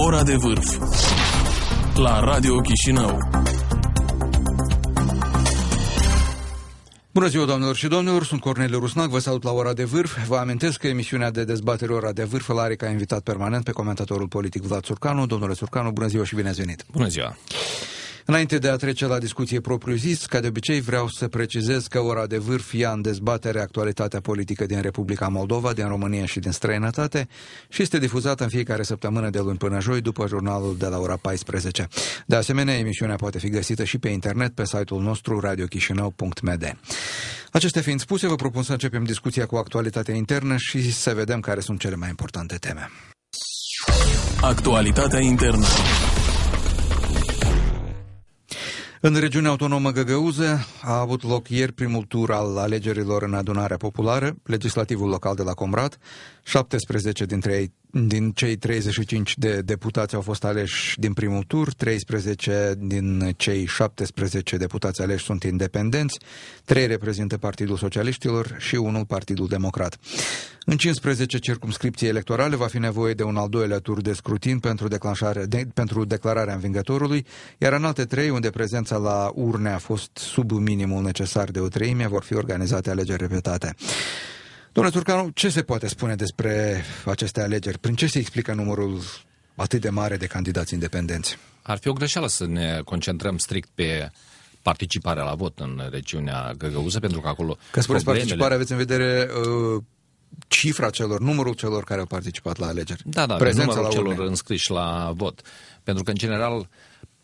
Ora de vârf la Radio Chișinău. Bună ziua, doamnelor și domnilor, sunt Corneliu Rusnac, vă salut la Ora de Vârf. Vă amintesc că emisiunea de dezbatere Ora de Vârf îl are ca invitat permanent pe comentatorul politic Vlad Surcanu. Domnule Surcanu, bună ziua și bine ați venit! Bună ziua! Înainte de a trece la discuție propriu-zis, ca de obicei vreau să precizez că ora de vârf ia în dezbatere actualitatea politică din Republica Moldova, din România și din străinătate și este difuzată în fiecare săptămână de luni până joi după jurnalul de la ora 14. De asemenea, emisiunea poate fi găsită și pe internet pe site-ul nostru radiochișinău.md. Acestea fiind spuse, vă propun să începem discuția cu actualitatea internă și să vedem care sunt cele mai importante teme. Actualitatea internă. În regiunea autonomă Găgăuză a avut loc ieri primul tur al alegerilor în adunarea populară, legislativul local de la Comrat. 17 dintre ei din cei 35 de deputați au fost aleși din primul tur, 13 din cei 17 deputați aleși sunt independenți, 3 reprezintă Partidul Socialiștilor și unul Partidul Democrat. În 15 circumscripții electorale va fi nevoie de un al doilea tur de scrutin pentru, declanșare, de, pentru declararea învingătorului, iar în alte trei, unde prezența la urne a fost sub minimul necesar de o treime, vor fi organizate alegeri repetate. Domnule Turcanu, ce se poate spune despre aceste alegeri? Prin ce se explică numărul atât de mare de candidați independenți? Ar fi o greșeală să ne concentrăm strict pe participarea la vot în regiunea Găgăuză, pentru că acolo... Că spuneți problemele... participare, aveți în vedere uh, cifra celor, numărul celor care au participat la alegeri. Da, da, Prezența numărul la celor înscriși la vot. Pentru că, în general,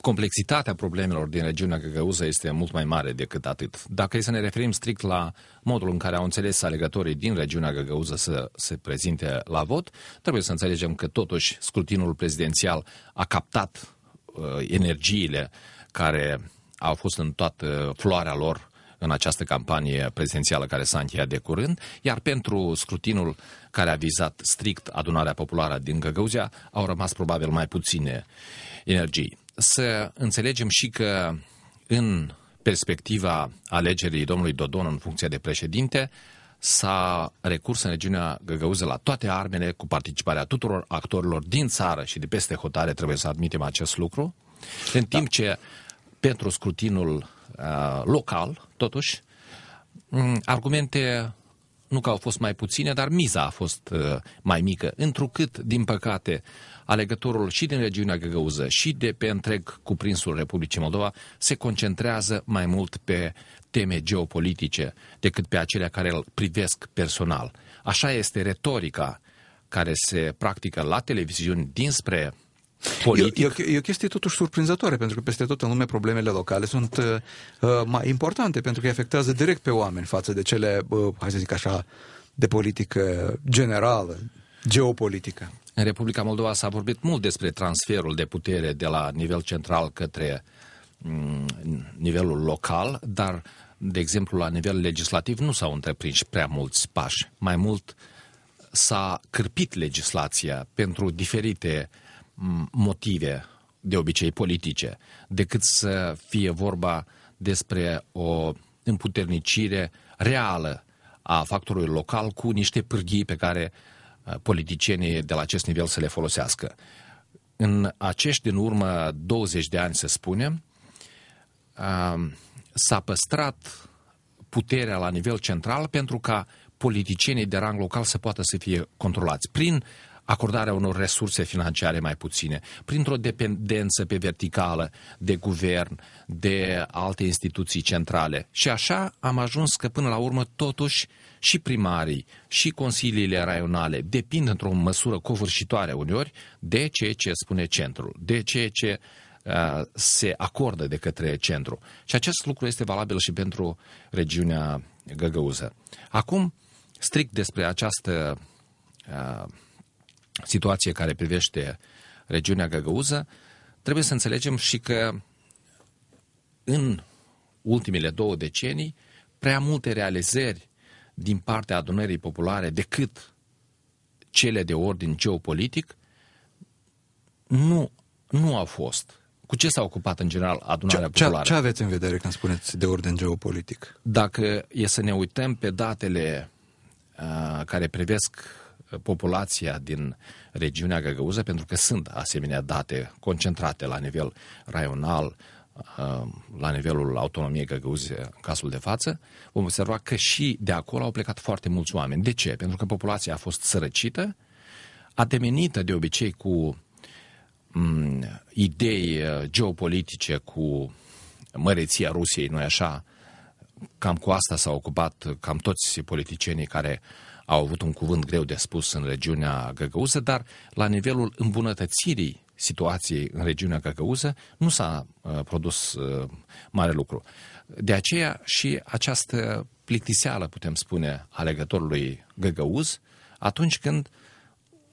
complexitatea problemelor din regiunea Găgăuză este mult mai mare decât atât. Dacă e să ne referim strict la modul în care au înțeles alegătorii din regiunea Găgăuză să se prezinte la vot, trebuie să înțelegem că totuși scrutinul prezidențial a captat uh, energiile care au fost în toată floarea lor în această campanie prezidențială care s-a încheiat de curând, iar pentru scrutinul care a vizat strict adunarea populară din Găgăuzia au rămas probabil mai puține energii să înțelegem și că în perspectiva alegerii domnului Dodon în funcție de președinte, s-a recurs în regiunea Găgăuză la toate armele cu participarea tuturor actorilor din țară și de peste hotare, trebuie să admitem acest lucru, în timp da. ce pentru scrutinul uh, local, totuși, um, argumente nu că au fost mai puține, dar miza a fost uh, mai mică, întrucât, din păcate, alegătorul și din regiunea Găgăuză și de pe întreg cuprinsul Republicii Moldova se concentrează mai mult pe teme geopolitice decât pe acelea care îl privesc personal. Așa este retorica care se practică la televiziuni dinspre politic. E, e, e o chestie totuși surprinzătoare, pentru că peste tot în lume problemele locale sunt uh, uh mai importante, pentru că îi afectează direct pe oameni față de cele, uh, hai să zic așa, de politică generală, geopolitică. În Republica Moldova s-a vorbit mult despre transferul de putere de la nivel central către mm, nivelul local, dar, de exemplu, la nivel legislativ nu s-au întreprins prea mulți pași. Mai mult s-a cârpit legislația pentru diferite mm, motive, de obicei politice, decât să fie vorba despre o împuternicire reală a factorului local cu niște pârghii pe care Uh, politicienii de la acest nivel să le folosească. În acești din urmă 20 de ani, să spunem, uh, s-a păstrat puterea la nivel central pentru ca politicienii de rang local să poată să fie controlați prin acordarea unor resurse financiare mai puține, printr-o dependență pe verticală de guvern, de alte instituții centrale. Și așa am ajuns că până la urmă totuși și primarii și consiliile raionale depind într-o măsură covârșitoare uneori de ceea ce spune centrul, de ceea ce uh, se acordă de către centru. Și acest lucru este valabil și pentru regiunea Găgăuză. Acum, strict despre această uh, situație care privește regiunea Găgăuză, trebuie să înțelegem și că în ultimele două decenii, prea multe realizări din partea adunării populare decât cele de ordin geopolitic nu, nu au fost. Cu ce s-a ocupat în general adunarea ce, populară? Ce aveți în vedere când spuneți de ordin geopolitic? Dacă e să ne uităm pe datele uh, care privesc populația din regiunea Găgăuză, pentru că sunt asemenea date concentrate la nivel raional, uh, la nivelul autonomiei Găgăuze în cazul de față, vom observa că și de acolo au plecat foarte mulți oameni. De ce? Pentru că populația a fost sărăcită, ademenită de obicei cu m- idei uh, geopolitice, cu măreția Rusiei, nu așa? Cam cu asta s-au ocupat cam toți politicienii care au avut un cuvânt greu de spus în regiunea Găgăuză, dar la nivelul îmbunătățirii situației în regiunea Găgăuză nu s-a uh, produs uh, mare lucru. De aceea și această plictiseală, putem spune, alegătorului Găgăuz, atunci când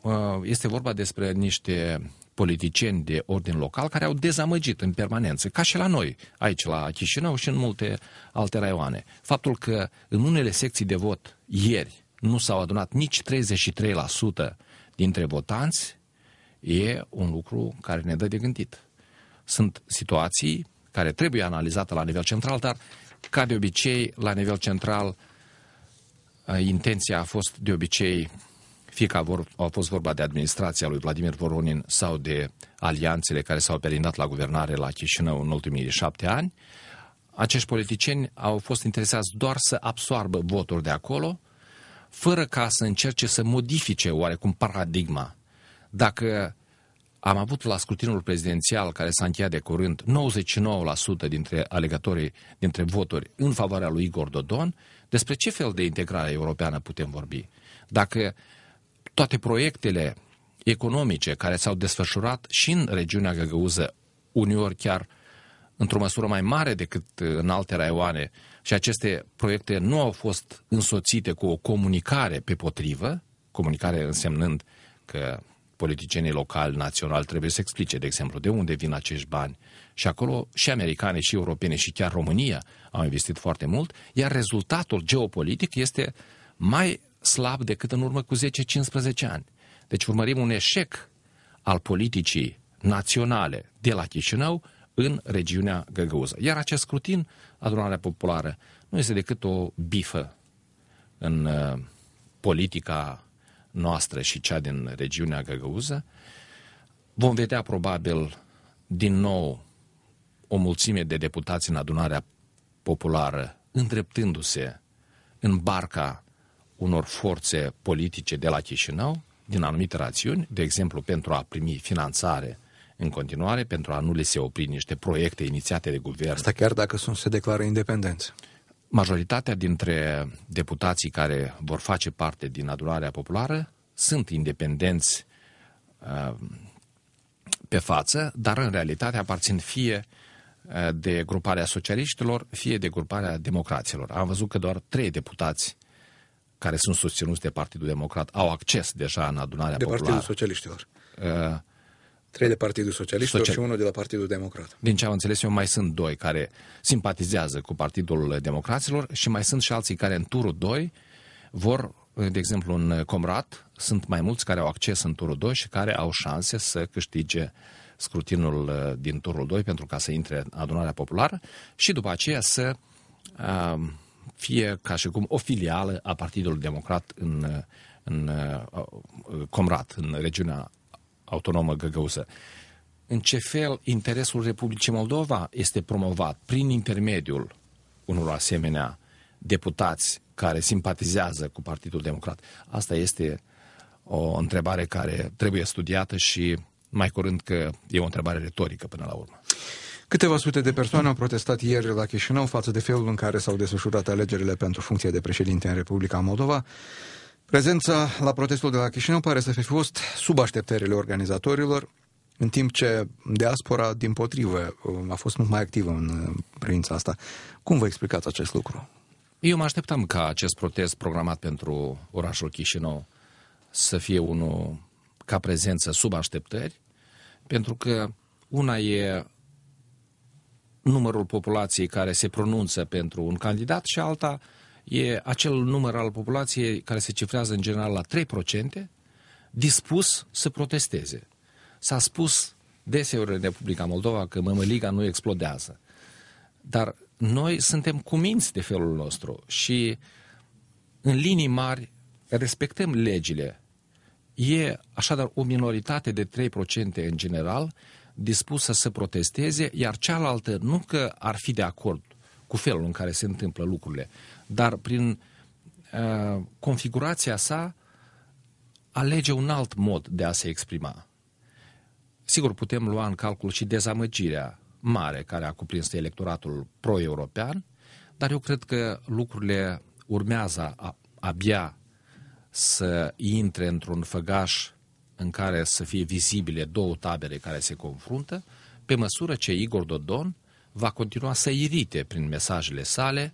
uh, este vorba despre niște politicieni de ordin local care au dezamăgit în permanență, ca și la noi, aici la Chișinău și în multe alte raioane. Faptul că în unele secții de vot ieri nu s-au adunat nici 33% dintre votanți, e un lucru care ne dă de gândit. Sunt situații care trebuie analizate la nivel central, dar ca de obicei, la nivel central, intenția a fost de obicei fie că a fost vorba de administrația lui Vladimir Voronin sau de alianțele care s-au perindat la guvernare la Chișinău în ultimii șapte ani, acești politicieni au fost interesați doar să absoarbă voturi de acolo, fără ca să încerce să modifice oarecum paradigma. Dacă am avut la scrutinul prezidențial, care s-a încheiat de curând, 99% dintre alegătorii, dintre voturi în favoarea lui Igor Dodon, despre ce fel de integrare europeană putem vorbi? Dacă toate proiectele economice care s-au desfășurat și în regiunea Găgăuză, uneori chiar într-o măsură mai mare decât în alte raioane, și aceste proiecte nu au fost însoțite cu o comunicare pe potrivă, comunicare însemnând că politicienii locali, naționali trebuie să explice, de exemplu, de unde vin acești bani. Și acolo și americani, și europene, și chiar România au investit foarte mult, iar rezultatul geopolitic este mai slab decât în urmă cu 10-15 ani. Deci urmărim un eșec al politicii naționale de la Chișinău în regiunea Găgăuză. Iar acest scrutin, adunarea populară, nu este decât o bifă în uh, politica noastră și cea din regiunea Găgăuză. Vom vedea probabil din nou o mulțime de deputați în adunarea populară îndreptându-se în barca unor forțe politice de la Chișinău, din anumite rațiuni, de exemplu pentru a primi finanțare în continuare, pentru a nu le se opri niște proiecte inițiate de guvern. Asta chiar dacă sunt se declară independenți. Majoritatea dintre deputații care vor face parte din adunarea populară sunt independenți uh, pe față, dar în realitate aparțin fie uh, de gruparea socialiștilor, fie de gruparea democraților. Am văzut că doar trei deputați care sunt susținuți de Partidul Democrat au acces deja în adunarea de populară. Partidul Socialiștilor. Uh, Trei de Partidul Socialiștilor Social... și unul de la Partidul Democrat. Din ce am înțeles eu, mai sunt doi care simpatizează cu Partidul Democraților și mai sunt și alții care în turul 2 vor, de exemplu, în Comrat, sunt mai mulți care au acces în turul 2 și care au șanse să câștige scrutinul uh, din turul 2 pentru ca să intre în adunarea populară și după aceea să uh, fie ca și cum o filială a Partidului Democrat în, în uh, Comrat, în regiunea autonomă găgăuză. În ce fel interesul Republicii Moldova este promovat prin intermediul unor asemenea deputați care simpatizează cu Partidul Democrat? Asta este o întrebare care trebuie studiată și mai curând că e o întrebare retorică până la urmă. Câteva sute de persoane au protestat ieri la Chișinău față de felul în care s-au desfășurat alegerile pentru funcția de președinte în Republica Moldova. Prezența la protestul de la Chișinău pare să fi fost sub așteptările organizatorilor, în timp ce diaspora, din potrivă, a fost mult mai activă în privința asta. Cum vă explicați acest lucru? Eu mă așteptam ca acest protest programat pentru orașul Chișinău să fie unul ca prezență sub așteptări, pentru că una e numărul populației care se pronunță pentru un candidat și alta e acel număr al populației care se cifrează în general la 3%, dispus să protesteze. S-a spus deseori în Republica Moldova că mămăliga nu explodează. Dar noi suntem cuminți de felul nostru și în linii mari respectăm legile e așadar o minoritate de 3% în general dispusă să protesteze, iar cealaltă nu că ar fi de acord cu felul în care se întâmplă lucrurile, dar prin uh, configurația sa alege un alt mod de a se exprima. Sigur, putem lua în calcul și dezamăgirea mare care a cuprins electoratul pro-european, dar eu cred că lucrurile urmează a, abia să intre într-un făgaș în care să fie vizibile două tabere care se confruntă, pe măsură ce Igor Dodon va continua să irite prin mesajele sale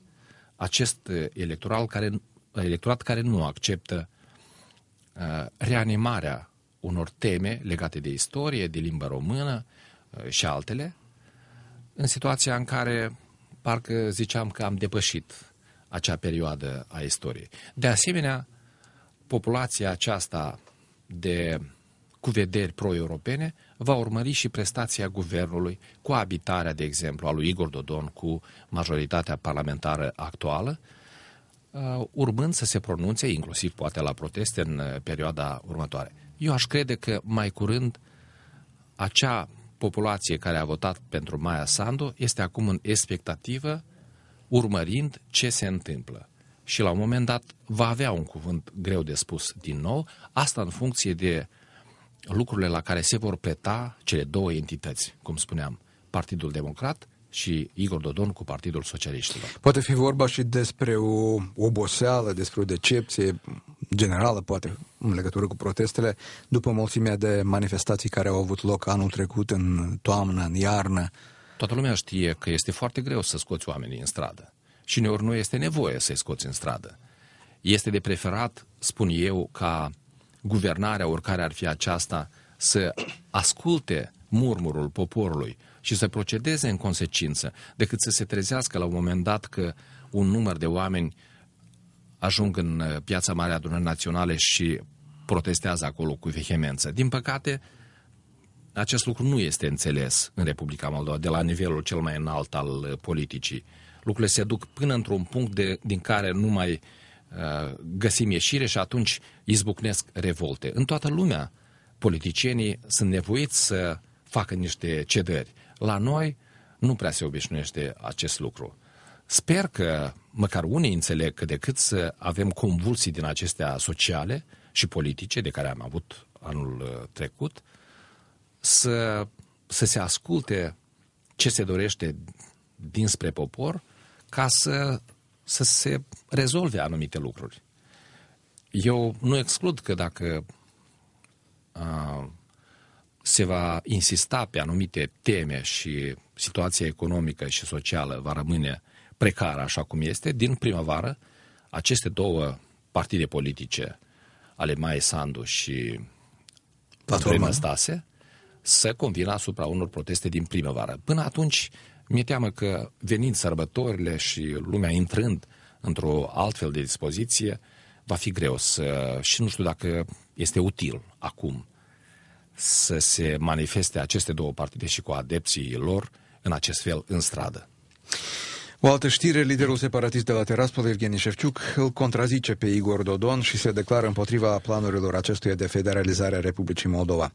acest electoral care, electorat care nu acceptă uh, reanimarea unor teme legate de istorie, de limba română uh, și altele, în situația în care parcă ziceam că am depășit acea perioadă a istoriei. De asemenea, populația aceasta de cu vederi pro-europene va urmări și prestația guvernului cu abitarea, de exemplu, a lui Igor Dodon cu majoritatea parlamentară actuală, uh, urmând să se pronunțe, inclusiv poate la proteste în uh, perioada următoare. Eu aș crede că mai curând acea populație care a votat pentru Maia Sandu este acum în expectativă, urmărind ce se întâmplă. Și la un moment dat va avea un cuvânt greu de spus din nou, asta în funcție de lucrurile la care se vor pleta cele două entități, cum spuneam, Partidul Democrat și Igor Dodon cu Partidul Socialiștilor. Poate fi vorba și despre o oboseală, despre o decepție generală, poate, în legătură cu protestele, după mulțimea de manifestații care au avut loc anul trecut, în toamnă, în iarnă. Toată lumea știe că este foarte greu să scoți oamenii în stradă. Și uneori nu este nevoie să-i scoți în stradă. Este de preferat, spun eu, ca guvernarea, oricare ar fi aceasta, să asculte murmurul poporului și să procedeze în consecință, decât să se trezească la un moment dat că un număr de oameni ajung în uh, piața Mare Adunări Naționale și protestează acolo cu vehemență. Din păcate, acest lucru nu este înțeles în Republica Moldova de la nivelul cel mai înalt al uh, politicii. Lucrurile se duc până într-un punct de, din care nu mai uh, găsim ieșire și atunci izbucnesc revolte. În toată lumea, politicienii sunt nevoiți să facă niște cedări. La noi nu prea se obișnuiește acest lucru. Sper că măcar unii înțeleg că decât să avem convulsii din acestea sociale și politice de care am avut anul uh, trecut, să, să se asculte ce se dorește dinspre popor ca să, să se rezolve anumite lucruri. Eu nu exclud că dacă a, se va insista pe anumite teme și situația economică și socială va rămâne precară așa cum este, din primăvară aceste două partide politice ale Mai Sandu și Platforma Stase să convină asupra unor proteste din primăvară. Până atunci, mi-e teamă că venind sărbătorile și lumea intrând într-o altfel de dispoziție, va fi greu să... și nu știu dacă este util acum să se manifeste aceste două partide și cu adepții lor în acest fel în stradă. O altă știre, liderul separatist de la Teraspol, Evgeni Șefciuc, îl contrazice pe Igor Dodon și se declară împotriva planurilor acestuia de federalizare a Republicii Moldova.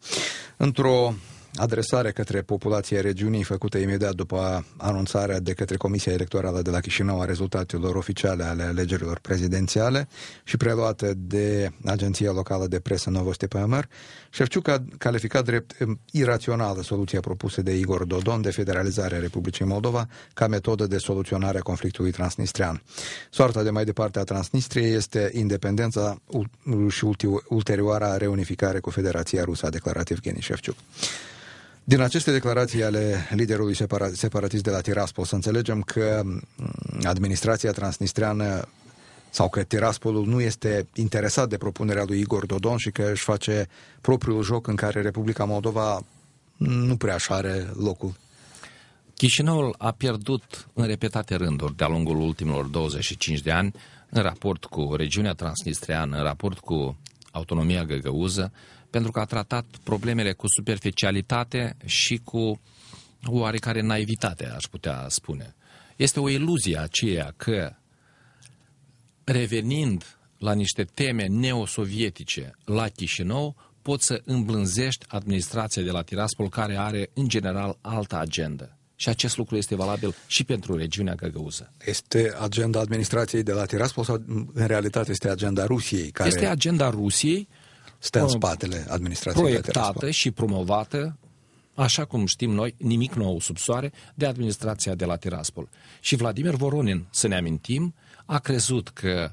Într-o adresare către populația regiunii făcută imediat după anunțarea de către Comisia Electorală de la Chișinău a rezultatelor oficiale ale alegerilor prezidențiale și preluată de Agenția Locală de Presă Novosti PMR, Șefciuc a calificat drept irațională soluția propusă de Igor Dodon de federalizare a Republicii Moldova ca metodă de soluționare a conflictului transnistrian. Soarta de mai departe a Transnistriei este independența și ulterioara reunificare cu Federația Rusă, a declarat Evgeni Șefciuc. Din aceste declarații ale liderului separatist de la Tiraspol să înțelegem că mm, administrația transnistreană sau că Tiraspolul nu este interesat de propunerea lui Igor Dodon și că își face propriul joc în care Republica Moldova nu prea așa are locul. Chișinăul a pierdut în repetate rânduri de-a lungul ultimilor 25 de ani în raport cu regiunea transnistreană, în raport cu autonomia găgăuză, pentru că a tratat problemele cu superficialitate și cu oarecare naivitate, aș putea spune. Este o iluzie aceea că revenind la niște teme neosovietice la Chișinău, poți să îmblânzești administrația de la Tiraspol, care are, în general, altă agendă. Și acest lucru este valabil și pentru regiunea Găgăuză. Este agenda administrației de la Tiraspol sau în realitate este agenda Rusiei? Care este agenda Rusiei. Stă în spatele administrației Proiectată și promovată, așa cum știm noi, nimic nou sub soare, de administrația de la Tiraspol. Și Vladimir Voronin, să ne amintim, a crezut că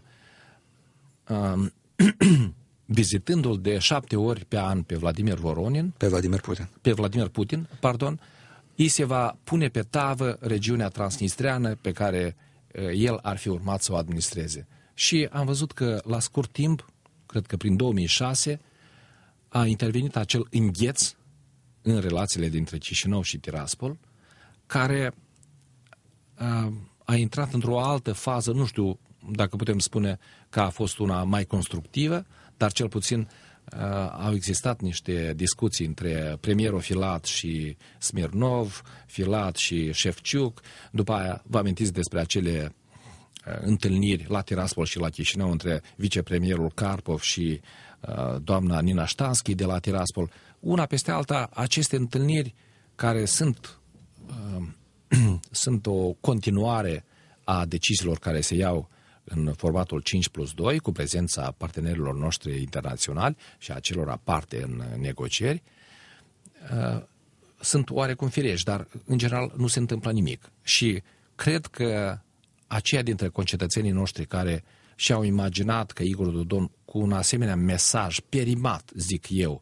um, vizitându-l de șapte ori pe an pe Vladimir Voronin, pe Vladimir Putin, pe Vladimir Putin, pardon, îi se va pune pe tavă regiunea transnistreană pe care uh, el ar fi urmat să o administreze. Și am văzut că la scurt timp, cred că prin 2006, a intervenit acel îngheț în relațiile dintre Chișinău și Tiraspol, care a, uh, a intrat într-o altă fază, nu știu dacă putem spune că a fost una mai constructivă, dar cel puțin uh, au existat niște discuții între premierul Filat și Smirnov, Filat și Șefciuc. După aia vă amintiți despre acele uh, întâlniri la Tiraspol și la Chișinău între vicepremierul Karpov și uh, doamna Nina Ștanschi de la Tiraspol. Una peste alta, aceste întâlniri care sunt, uh, sunt o continuare a deciziilor care se iau în formatul 5 plus 2, cu prezența partenerilor noștri internaționali și a celor aparte în negocieri, uh, sunt oarecum firești, dar în general nu se întâmplă nimic. Și cred că aceia dintre concetățenii noștri care și-au imaginat că Igor Dodon cu un asemenea mesaj perimat, zic eu,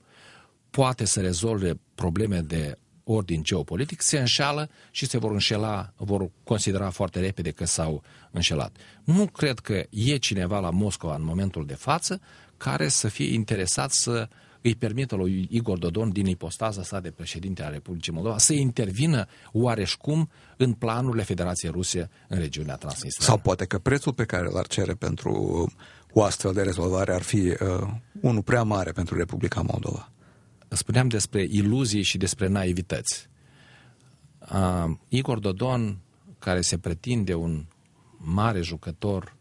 poate să rezolve probleme de ordin geopolitic, se înșeală și se vor înșela, vor considera foarte repede că s-au înșelat. Nu cred că e cineva la Moscova în momentul de față care să fie interesat să îi permită lui Igor Dodon din ipostaza sa de președinte a Republicii Moldova să intervină oareșcum în planurile Federației Ruse în regiunea Transnistria. Sau poate că prețul pe care l-ar cere pentru o astfel de rezolvare ar fi uh, unul prea mare pentru Republica Moldova spuneam despre iluzii și despre naivități. Uh, Igor Dodon, care se pretinde un mare jucător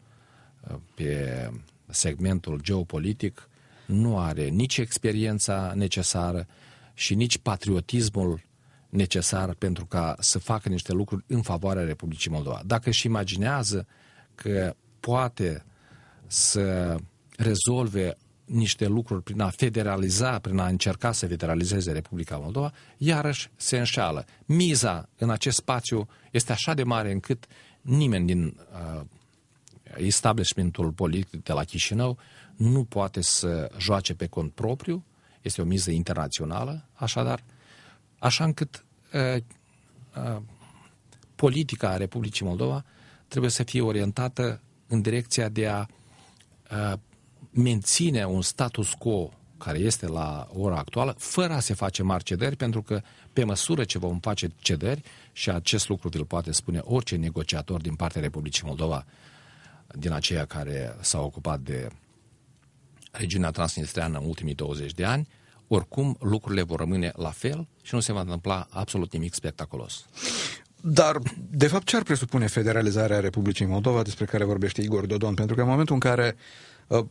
uh, pe segmentul geopolitic, nu are nici experiența necesară și nici patriotismul necesar pentru ca să facă niște lucruri în favoarea Republicii Moldova. Dacă își imaginează că poate să rezolve niște lucruri prin a federaliza, prin a încerca să federalizeze Republica Moldova, iarăși se înșeală. Miza în acest spațiu este așa de mare încât nimeni din uh, establishmentul politic de la Chișinău nu poate să joace pe cont propriu, este o miză internațională, așadar, așa încât uh, uh, politica Republicii Moldova trebuie să fie orientată în direcția de a uh, menține un status quo care este la ora actuală, fără a se face mari cedări, pentru că pe măsură ce vom face cedări, și acest lucru vi-l poate spune orice negociator din partea Republicii Moldova, din aceia care s-au ocupat de regiunea transnistreană în ultimii 20 de ani, oricum lucrurile vor rămâne la fel și nu se va întâmpla absolut nimic spectaculos. Dar, de fapt, ce ar presupune federalizarea Republicii Moldova despre care vorbește Igor Dodon? Pentru că în momentul în care uh,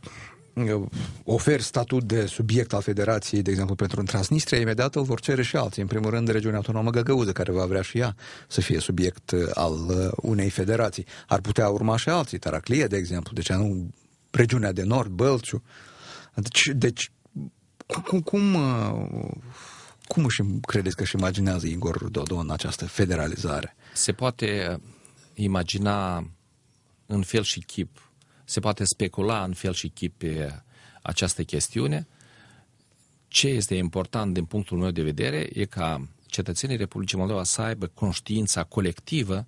oferi statut de subiect al Federației, de exemplu, pentru Transnistria, imediat îl vor cere și alții. În primul rând, regiunea autonomă Găgăuză, care va vrea și ea să fie subiect uh, al uh, unei federații. Ar putea urma și alții, Taraclie, de exemplu, deci nu regiunea de nord, Bălciu. Deci, deci cum, cum, uh, cum își credeți că își imaginează Igor Dodon această federalizare? Se poate imagina în fel și chip se poate specula în fel și chip pe această chestiune. Ce este important din punctul meu de vedere e ca cetățenii Republicii Moldova să aibă conștiința colectivă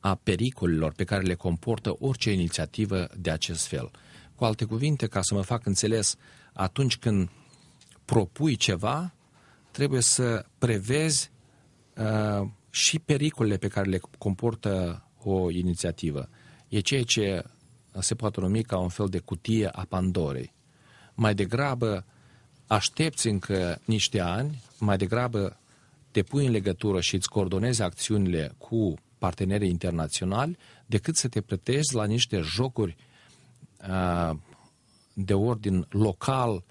a pericolelor pe care le comportă orice inițiativă de acest fel. Cu alte cuvinte, ca să mă fac înțeles, atunci când propui ceva, trebuie să prevezi uh, și pericolele pe care le comportă o inițiativă. E ceea ce se poate numi ca un fel de cutie a Pandorei. Mai degrabă aștepți încă niște ani, mai degrabă te pui în legătură și îți coordonezi acțiunile cu partenerii internaționali, decât să te plătești la niște jocuri uh, de ordin local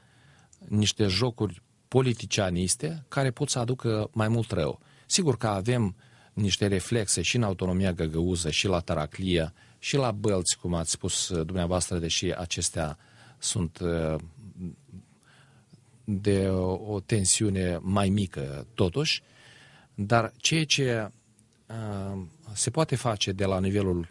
niște jocuri politicianiste care pot să aducă mai mult rău. Sigur că avem niște reflexe și în autonomia găgăuză, și la Taraclia, și la Bălți, cum ați spus dumneavoastră, deși acestea sunt uh, de o tensiune mai mică totuși, dar ceea ce uh, se poate face de la nivelul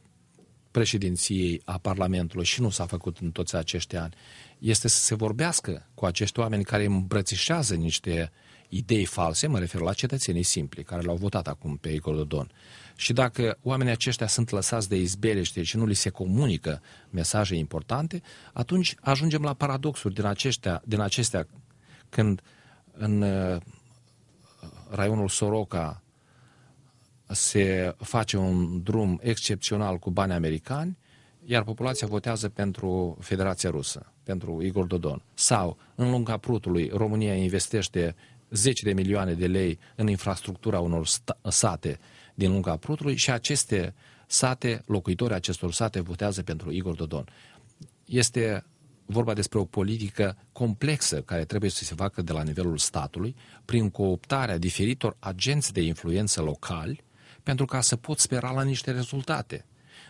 președinției a Parlamentului și nu s-a făcut în toți acești ani, este să se vorbească cu acești oameni care îmbrățișează niște idei false, mă refer la cetățenii simpli care l-au votat acum pe Igor Dodon. Și dacă oamenii aceștia sunt lăsați de izbelește și nu li se comunică mesaje importante, atunci ajungem la paradoxuri din, aceștia, din acestea când în uh, raionul Soroca se face un drum excepțional cu bani americani, iar populația votează pentru Federația Rusă, pentru Igor Dodon. Sau, în lunga Prutului, România investește 10 de milioane de lei în infrastructura unor sate din lunga Prutului și aceste sate, locuitorii acestor sate, votează pentru Igor Dodon. Este vorba despre o politică complexă care trebuie să se facă de la nivelul statului prin cooptarea diferitor agenți de influență locali pentru ca să pot spera la niște rezultate.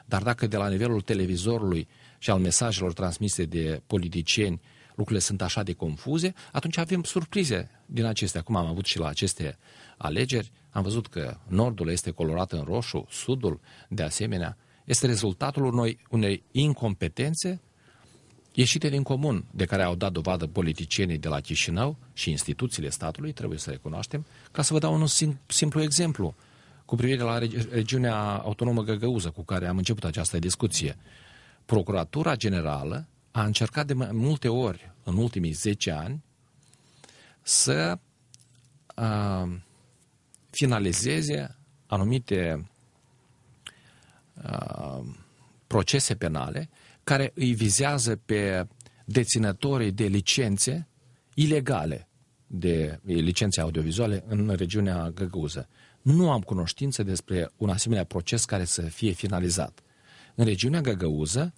Dar dacă de la nivelul televizorului și al mesajelor transmise de politicieni lucrurile sunt așa de confuze, atunci avem surprize din acestea, cum am avut și la aceste alegeri. Am văzut că nordul este colorat în roșu, sudul, de asemenea, este rezultatul unei, unei incompetențe ieșite din comun, de care au dat dovadă politicienii de la Chișinău și instituțiile statului, trebuie să recunoaștem, ca să vă dau un simplu exemplu cu privire la regiunea autonomă Găgăuză, cu care am început această discuție. Procuratura Generală a încercat de mai multe ori în ultimii 10 ani să a, finalizeze anumite a, procese penale care îi vizează pe deținătorii de licențe ilegale de licențe audiovizuale în regiunea Găgăuză. Nu am cunoștință despre un asemenea proces care să fie finalizat. În regiunea Găgăuză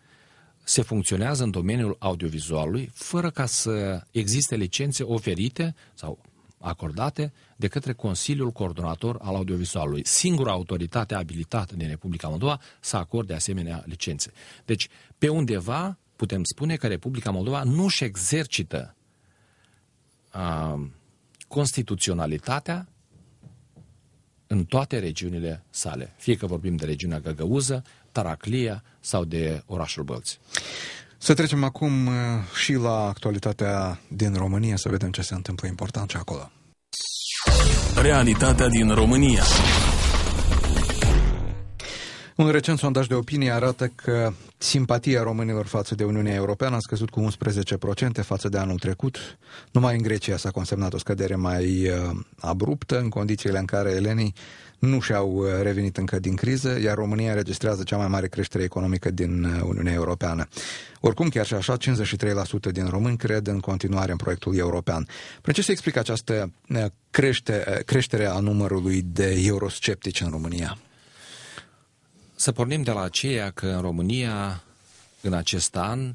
se funcționează în domeniul audiovizualului fără ca să existe licențe oferite sau acordate de către Consiliul Coordonator al Audiovizualului, singura autoritate abilitată din Republica Moldova să acorde asemenea licențe. Deci, pe undeva putem spune că Republica Moldova nu își exercită a, constituționalitatea în toate regiunile sale, fie că vorbim de regiunea Găgăuză, Taraclia sau de orașul Bălți. Să trecem acum uh, și la actualitatea din România, să vedem ce se întâmplă important și acolo. Realitatea din România. Un recent sondaj de opinie arată că simpatia românilor față de Uniunea Europeană a scăzut cu 11% față de anul trecut. Numai în Grecia s-a consemnat o scădere mai uh, abruptă, în condițiile în care elenii nu și-au uh, revenit încă din criză, iar România înregistrează cea mai mare creștere economică din uh, Uniunea Europeană. Oricum, chiar și așa, 53% din români cred în continuare în proiectul european. Prin ce se explică această crește, creștere a numărului de eurosceptici în România? Să pornim de la aceea că în România, în acest an,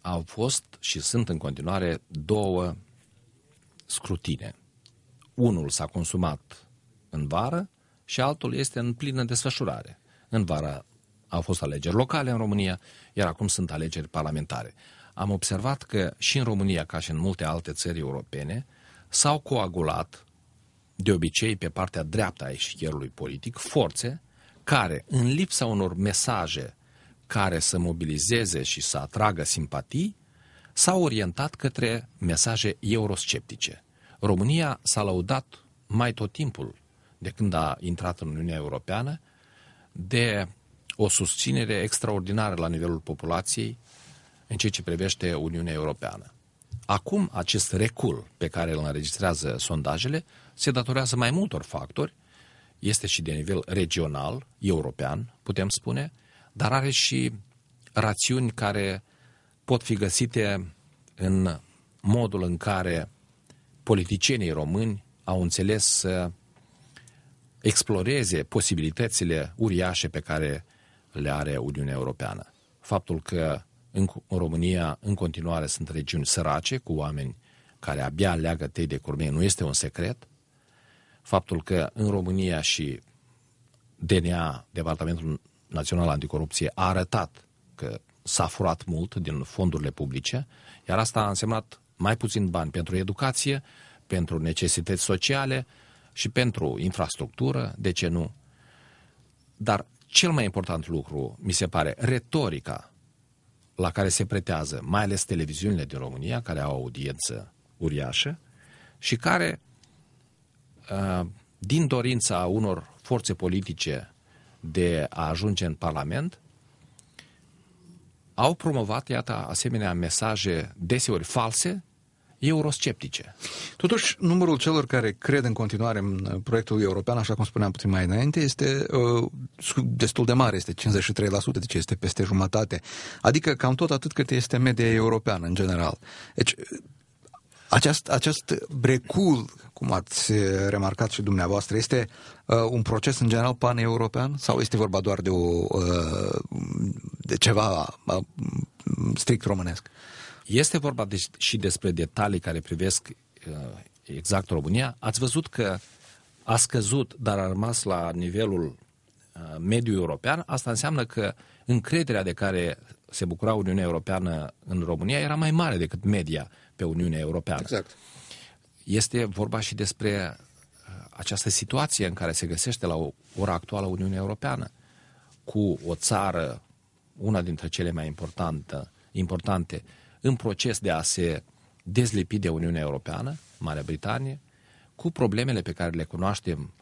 au fost și sunt în continuare două scrutine. Unul s-a consumat în vară și altul este în plină desfășurare. În vară au fost alegeri locale în România, iar acum sunt alegeri parlamentare. Am observat că și în România, ca și în multe alte țări europene, s-au coagulat, de obicei pe partea dreaptă a eșchierului politic, forțe care, în lipsa unor mesaje care să mobilizeze și să atragă simpatii, s-au orientat către mesaje eurosceptice. România s-a lăudat mai tot timpul de când a intrat în Uniunea Europeană de o susținere extraordinară la nivelul populației în ceea ce privește Uniunea Europeană. Acum, acest recul pe care îl înregistrează sondajele se datorează mai multor factori, este și de nivel regional, european, putem spune, dar are și rațiuni care pot fi găsite în modul în care politicienii români au înțeles să exploreze posibilitățile uriașe pe care le are Uniunea Europeană. Faptul că în, în România în continuare sunt regiuni sărace, cu oameni care abia leagă tei de curmie, nu este un secret. Faptul că în România și DNA, Departamentul Național Anticorupție, a arătat că s-a furat mult din fondurile publice, iar asta a însemnat mai puțin bani pentru educație, pentru necesități sociale și pentru infrastructură, de ce nu? Dar cel mai important lucru, mi se pare, retorica la care se pretează, mai ales televiziunile din România, care au audiență uriașă și care, uh, din dorința unor forțe politice de a ajunge în Parlament, au promovat, iată, asemenea mesaje deseori false, eurosceptice. Totuși, numărul celor care cred în continuare în uh, proiectul european, așa cum spuneam puțin mai înainte, este uh, destul de mare, este 53%, deci este peste jumătate. Adică cam tot atât cât este media europeană în general. Deci, acest, acest recul, cum ați remarcat și dumneavoastră, este uh, un proces în general pan-european sau este vorba doar de, o, uh, de ceva uh, strict românesc? Este vorba de, și despre detalii care privesc uh, exact România. Ați văzut că a scăzut, dar a rămas la nivelul uh, mediu european. Asta înseamnă că încrederea de care se bucura Uniunea Europeană în România era mai mare decât media pe Uniunea Europeană. Exact. Este vorba și despre uh, această situație în care se găsește la ora actuală Uniunea Europeană, cu o țară, una dintre cele mai importante, importante în proces de a se dezlipi de Uniunea Europeană, Marea Britanie, cu problemele pe care le cunoaștem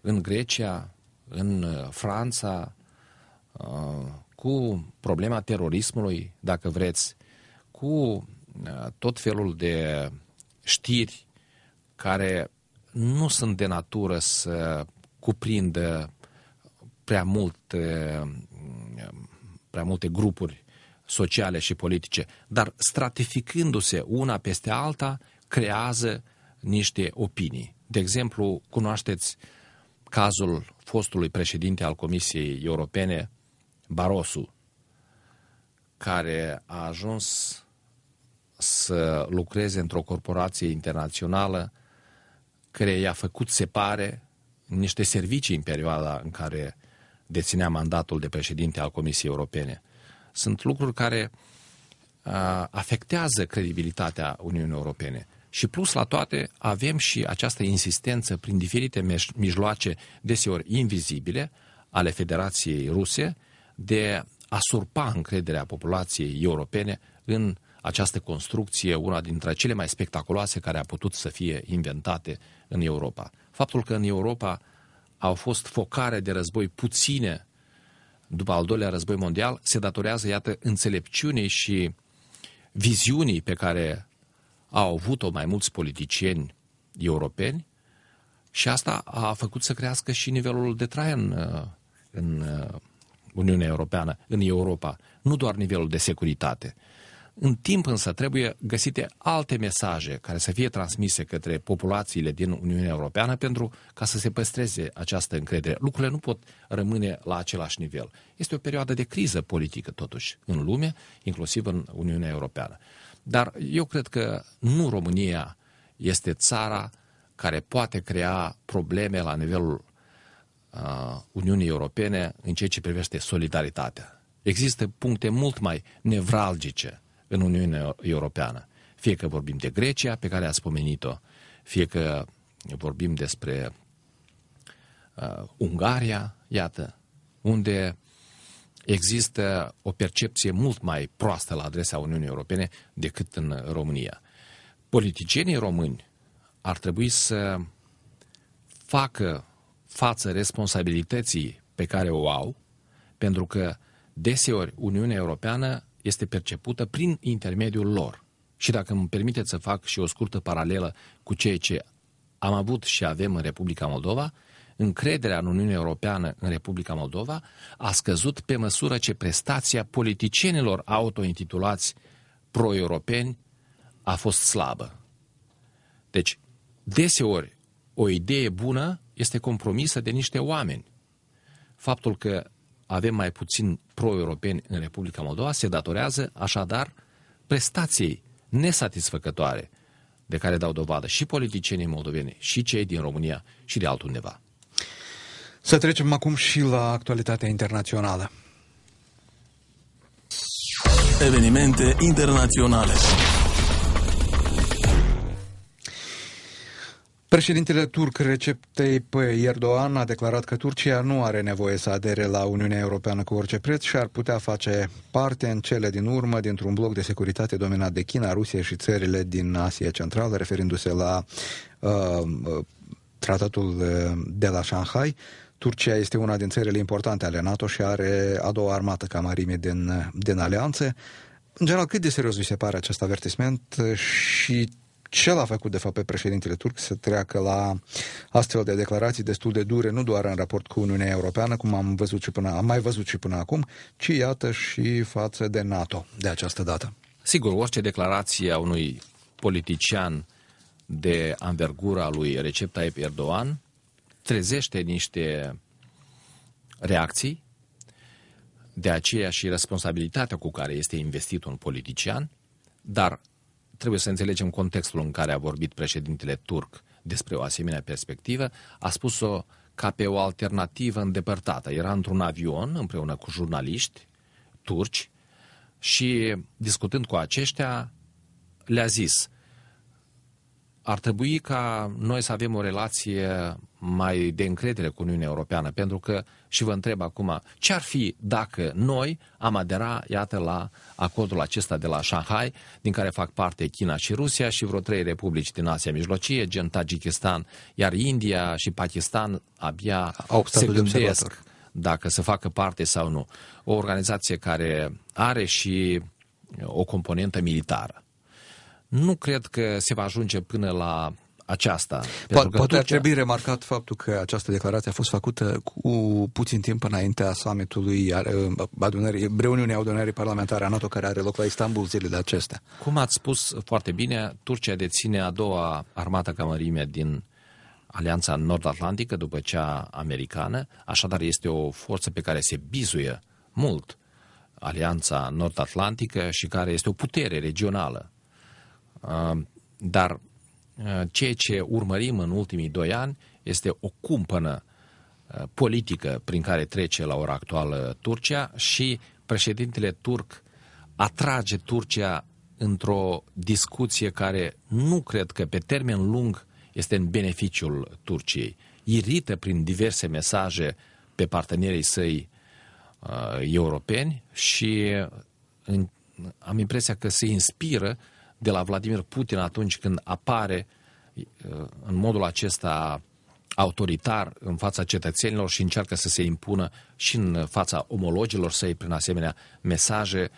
în Grecia, în uh, Franța, uh, cu problema terorismului, dacă vreți, cu uh, tot felul de știri care nu sunt de natură să cuprindă prea multe, prea multe grupuri sociale și politice, dar stratificându-se una peste alta, creează niște opinii. De exemplu, cunoașteți cazul fostului președinte al Comisiei Europene, Barroso, care a ajuns să lucreze într-o corporație internațională care i-a făcut, se pare, niște servicii în perioada în care deținea mandatul de președinte al Comisiei Europene. Sunt lucruri care afectează credibilitatea Uniunii Europene. Și plus la toate, avem și această insistență prin diferite mijloace, deseori invizibile, ale Federației Ruse, de a surpa încrederea populației europene în această construcție, una dintre cele mai spectaculoase care a putut să fie inventate în Europa. Faptul că în Europa au fost focare de război puține după al doilea război mondial se datorează, iată, înțelepciunii și viziunii pe care au avut-o mai mulți politicieni europeni și asta a făcut să crească și nivelul de trai în, în Uniunea Europeană, în Europa, nu doar nivelul de securitate. În timp însă trebuie găsite alte mesaje care să fie transmise către populațiile din Uniunea Europeană pentru ca să se păstreze această încredere. Lucrurile nu pot rămâne la același nivel. Este o perioadă de criză politică totuși în lume, inclusiv în Uniunea Europeană. Dar eu cred că nu România este țara care poate crea probleme la nivelul uh, Uniunii Europene în ceea ce privește solidaritatea. Există puncte mult mai nevralgice în Uniunea Europeană. Fie că vorbim de Grecia, pe care ați pomenit-o, fie că vorbim despre uh, Ungaria, iată, unde există o percepție mult mai proastă la adresa Uniunii Europene decât în România. Politicienii români ar trebui să facă față responsabilității pe care o au, pentru că deseori Uniunea Europeană este percepută prin intermediul lor. Și dacă îmi permiteți să fac și o scurtă paralelă cu ceea ce am avut și avem în Republica Moldova, încrederea în Uniunea Europeană în Republica Moldova a scăzut pe măsură ce prestația politicienilor autointitulați pro-europeni a fost slabă. Deci, deseori, o idee bună este compromisă de niște oameni. Faptul că avem mai puțin pro-europeni în Republica Moldova se datorează așadar prestației nesatisfăcătoare de care dau dovadă și politicienii moldoveni, și cei din România și de altundeva. Să trecem acum și la actualitatea internațională. Evenimente internaționale. Președintele turc Recep Tayyip Erdogan a declarat că Turcia nu are nevoie să adere la Uniunea Europeană cu orice preț și ar putea face parte în cele din urmă dintr-un bloc de securitate dominat de China, Rusia și țările din Asia Centrală, referindu-se la uh, uh tratatul uh, de la Shanghai. Turcia este una din țările importante ale NATO și are a doua armată ca mărime din, din alianțe. În general, cât de serios vi se pare acest avertisment și ce l-a făcut, de fapt, pe președintele turc să treacă la astfel de declarații destul de dure, nu doar în raport cu Uniunea Europeană, cum am, văzut și până, am mai văzut și până acum, ci, iată, și față de NATO de această dată. Sigur, orice declarație a unui politician de anvergura lui Recep Tayyip Erdogan trezește niște reacții, de aceea și responsabilitatea cu care este investit un politician, dar trebuie să înțelegem contextul în care a vorbit președintele turc despre o asemenea perspectivă, a spus-o ca pe o alternativă îndepărtată. Era într-un avion împreună cu jurnaliști turci și discutând cu aceștia le-a zis ar trebui ca noi să avem o relație mai de încredere cu Uniunea Europeană, pentru că, și vă întreb acum, ce ar fi dacă noi am adera, iată, la acordul acesta de la Shanghai, din care fac parte China și Rusia și vreo trei republici din Asia Mijlocie, gen Tajikistan, iar India și Pakistan abia Au se gândesc dacă să facă parte sau nu. O organizație care are și o componentă militară nu cred că se va ajunge până la aceasta. Po- poate Turcia... ar trebui remarcat faptul că această declarație a fost făcută cu puțin timp înaintea summitului adunării, reuniunii adunării parlamentare a NATO care are loc la Istanbul zilele acestea. Cum ați spus foarte bine, Turcia deține a doua armată ca mărime din Alianța Nord-Atlantică după cea americană, așadar este o forță pe care se bizuie mult Alianța Nord-Atlantică și care este o putere regională dar ceea ce urmărim în ultimii doi ani este o cumpănă politică prin care trece la ora actuală Turcia și președintele turc atrage Turcia într-o discuție care nu cred că pe termen lung este în beneficiul Turciei. Irită prin diverse mesaje pe partenerii săi uh, europeni și în, am impresia că se inspiră de la Vladimir Putin atunci când apare uh, în modul acesta autoritar în fața cetățenilor și încearcă să se impună și în fața omologilor săi prin asemenea mesaje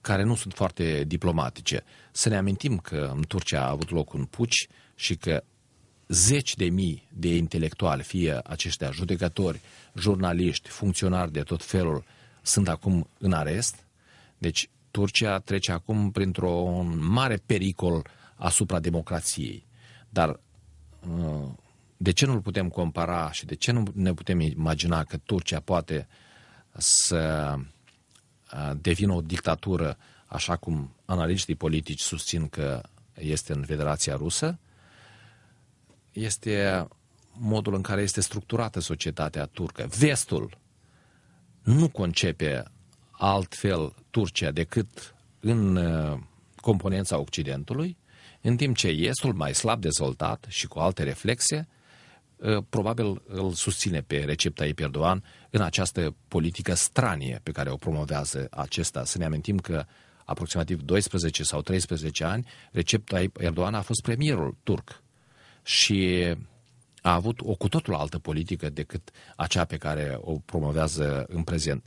care nu sunt foarte diplomatice. Să ne amintim că în Turcia a avut loc un puci și că zeci de mii de intelectuali, fie aceștia judecători, jurnaliști, funcționari de tot felul, sunt acum în arest. Deci Turcia trece acum printr-un mare pericol asupra democrației. Dar uh, de ce nu-l putem compara și de ce nu ne putem imagina că Turcia poate să uh, devină o dictatură așa cum analiștii politici susțin că este în Federația Rusă? Este modul în care este structurată societatea turcă. Vestul nu concepe altfel Turcia decât în uh, componența Occidentului, în timp ce Estul, mai slab dezvoltat și cu alte reflexe, uh, probabil îl susține pe Recep Tayyip Erdogan în această politică stranie pe care o promovează acesta. Să ne amintim că aproximativ 12 sau 13 ani, Recep Tayyip Erdogan a fost premierul turc și a avut o cu totul altă politică decât acea pe care o promovează în prezent.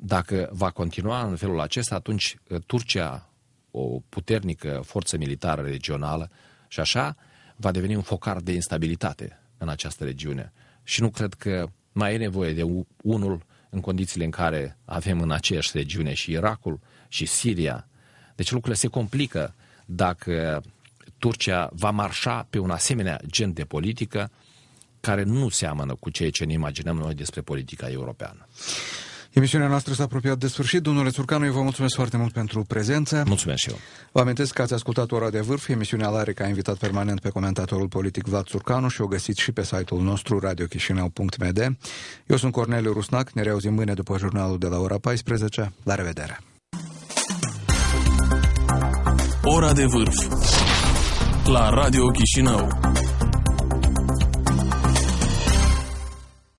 Dacă va continua în felul acesta, atunci uh, Turcia, o puternică forță militară regională și așa, va deveni un focar de instabilitate în această regiune. Și nu cred că mai e nevoie de unul în condițiile în care avem în aceeași regiune și Irakul și Siria. Deci lucrurile se complică dacă Turcia va marșa pe un asemenea gen de politică care nu seamănă cu ceea ce ne imaginăm noi despre politica europeană. Emisiunea noastră s-a apropiat de sfârșit. Domnule Țurcanu, eu vă mulțumesc foarte mult pentru prezență. Mulțumesc și eu. Vă amintesc că ați ascultat Ora de Vârf, emisiunea la ca invitat permanent pe comentatorul politic Vlad Țurcanu și o găsiți și pe site-ul nostru radiochișineu.md. Eu sunt Corneliu Rusnac, ne reauzim mâine după jurnalul de la ora 14. La revedere! Ora de vârf la Radio Chișinău